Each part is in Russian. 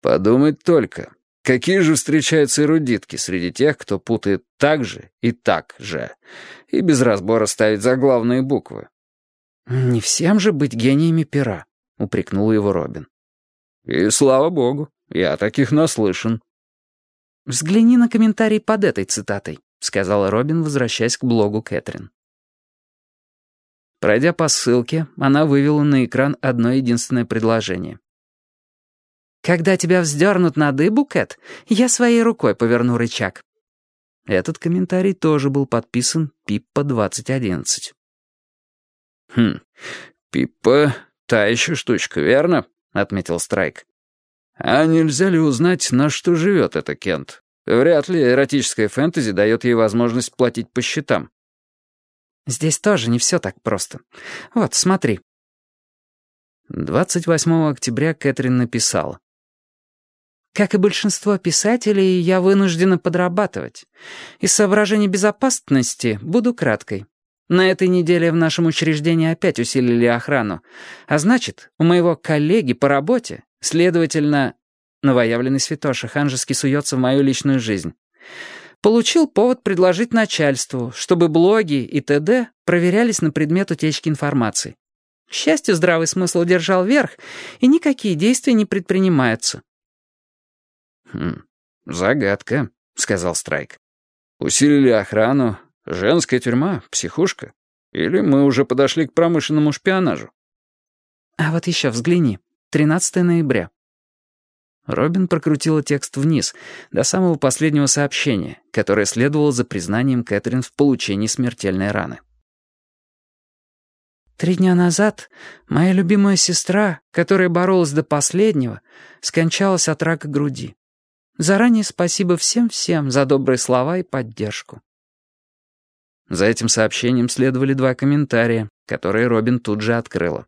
Подумать только, какие же встречаются эрудитки среди тех, кто путает «так же» и «так же», и без разбора ставит заглавные буквы. «Не всем же быть гениями пера», — упрекнул его Робин. «И слава богу, я таких наслышан». «Взгляни на комментарий под этой цитатой», — сказала Робин, возвращаясь к блогу Кэтрин. Пройдя по ссылке, она вывела на экран одно единственное предложение. «Когда тебя вздернут на дыбу, Кэт, я своей рукой поверну рычаг». Этот комментарий тоже был подписан Пиппа 2011. «Хм, Пиппа — та еще штучка, верно?» — отметил Страйк. «А нельзя ли узнать, на что живет эта Кент? Вряд ли эротическая фэнтези дает ей возможность платить по счетам». «Здесь тоже не все так просто. Вот, смотри». 28 октября Кэтрин написала. Как и большинство писателей, я вынуждена подрабатывать. Из соображений безопасности буду краткой. На этой неделе в нашем учреждении опять усилили охрану. А значит, у моего коллеги по работе, следовательно, новоявленный святоша ханжески суется в мою личную жизнь, получил повод предложить начальству, чтобы блоги и т.д. проверялись на предмет утечки информации. К счастью, здравый смысл держал верх, и никакие действия не предпринимаются. «Хм, загадка», — сказал Страйк. «Усилили охрану. Женская тюрьма, психушка. Или мы уже подошли к промышленному шпионажу?» «А вот еще взгляни. 13 ноября». Робин прокрутила текст вниз, до самого последнего сообщения, которое следовало за признанием Кэтрин в получении смертельной раны. Три дня назад моя любимая сестра, которая боролась до последнего, скончалась от рака груди. Заранее спасибо всем-всем за добрые слова и поддержку. За этим сообщением следовали два комментария, которые Робин тут же открыла.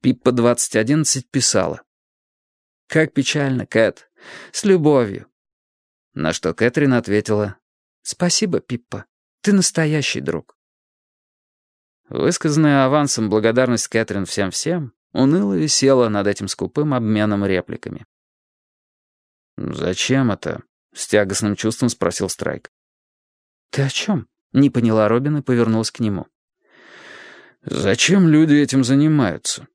Пиппа 2011 писала. «Как печально, Кэт. С любовью». На что Кэтрин ответила. «Спасибо, Пиппа. Ты настоящий друг». Высказанная авансом благодарность Кэтрин всем-всем уныло висела над этим скупым обменом репликами. «Зачем это?» — с тягостным чувством спросил Страйк. «Ты о чем?» — не поняла Робин и повернулась к нему. «Зачем люди этим занимаются?»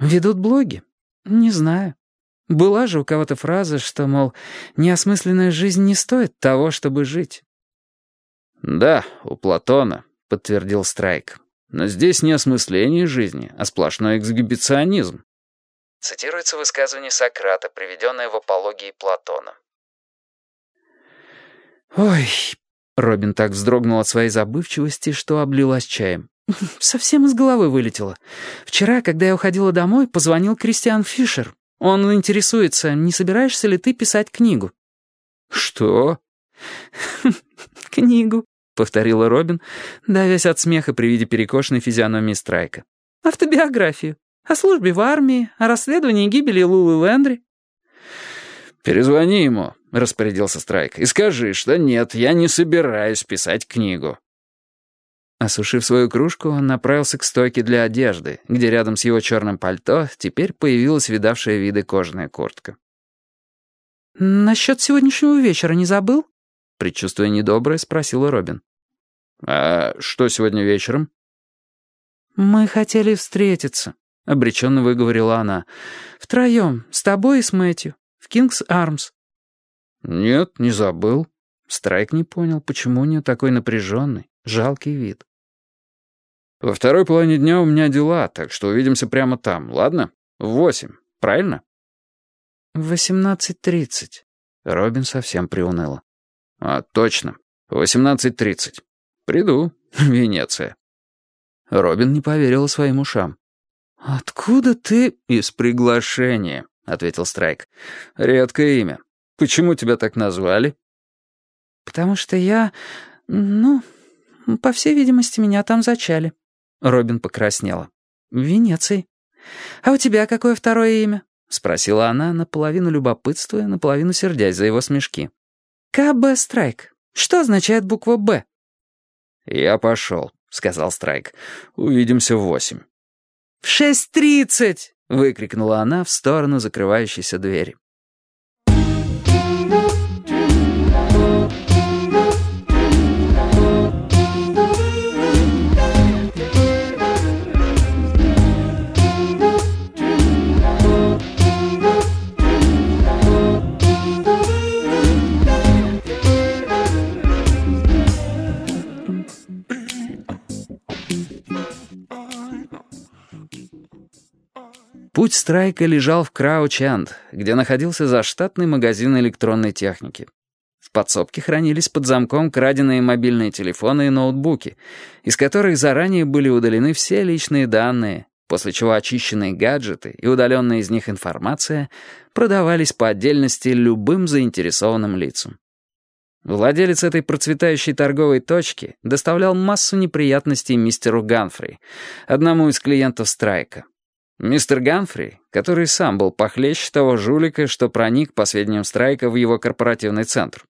«Ведут блоги? Не знаю. Была же у кого-то фраза, что, мол, неосмысленная жизнь не стоит того, чтобы жить». «Да, у Платона», — подтвердил Страйк. «Но здесь не осмысление жизни, а сплошной эксгибиционизм. Цитируется высказывание Сократа, приведенное в апологии Платона. «Ой...» — Робин так вздрогнул от своей забывчивости, что облилась чаем. «Совсем из головы вылетело. Вчера, когда я уходила домой, позвонил Кристиан Фишер. Он интересуется, не собираешься ли ты писать книгу?» «Что?» «Книгу», — повторила Робин, давясь от смеха при виде перекошенной физиономии Страйка. «Автобиографию. О службе в армии, о расследовании гибели Лулы Лэндри. «Перезвони ему», — распорядился Страйк, — «и скажи, что нет, я не собираюсь писать книгу». Осушив свою кружку, он направился к стойке для одежды, где рядом с его черным пальто теперь появилась видавшая виды кожаная куртка. «Насчет сегодняшнего вечера не забыл?» Предчувствуя недоброе, спросила Робин. «А что сегодня вечером?» «Мы хотели встретиться», — обреченно выговорила она. «Втроем, с тобой и с Мэтью, в Кингс Армс». «Нет, не забыл». Страйк не понял, почему у нее такой напряженный, жалкий вид. «Во второй половине дня у меня дела, так что увидимся прямо там, ладно? В восемь, правильно?» «В восемнадцать тридцать». Робин совсем приуныла. «А, точно. В восемнадцать тридцать. Приду. Венеция». Робин не поверила своим ушам. «Откуда ты?» «Из приглашения», — ответил Страйк. «Редкое имя. Почему тебя так назвали?» «Потому что я... ну, по всей видимости, меня там зачали». Робин покраснела. «В Венеции. А у тебя какое второе имя?» — спросила она, наполовину любопытствуя, наполовину сердясь за его смешки. «КБ Страйк. Что означает буква «Б»?» «Я пошел», — сказал Страйк. «Увидимся в восемь». «В шесть тридцать!» — выкрикнула она в сторону закрывающейся двери. Путь Страйка лежал в Краучанд, где находился заштатный магазин электронной техники. В подсобке хранились под замком краденые мобильные телефоны и ноутбуки, из которых заранее были удалены все личные данные, после чего очищенные гаджеты и удаленная из них информация продавались по отдельности любым заинтересованным лицам. Владелец этой процветающей торговой точки доставлял массу неприятностей мистеру Ганфри, одному из клиентов Страйка. Мистер Ганфри, который сам был похлеще того жулика, что проник, по сведениям Страйка, в его корпоративный центр,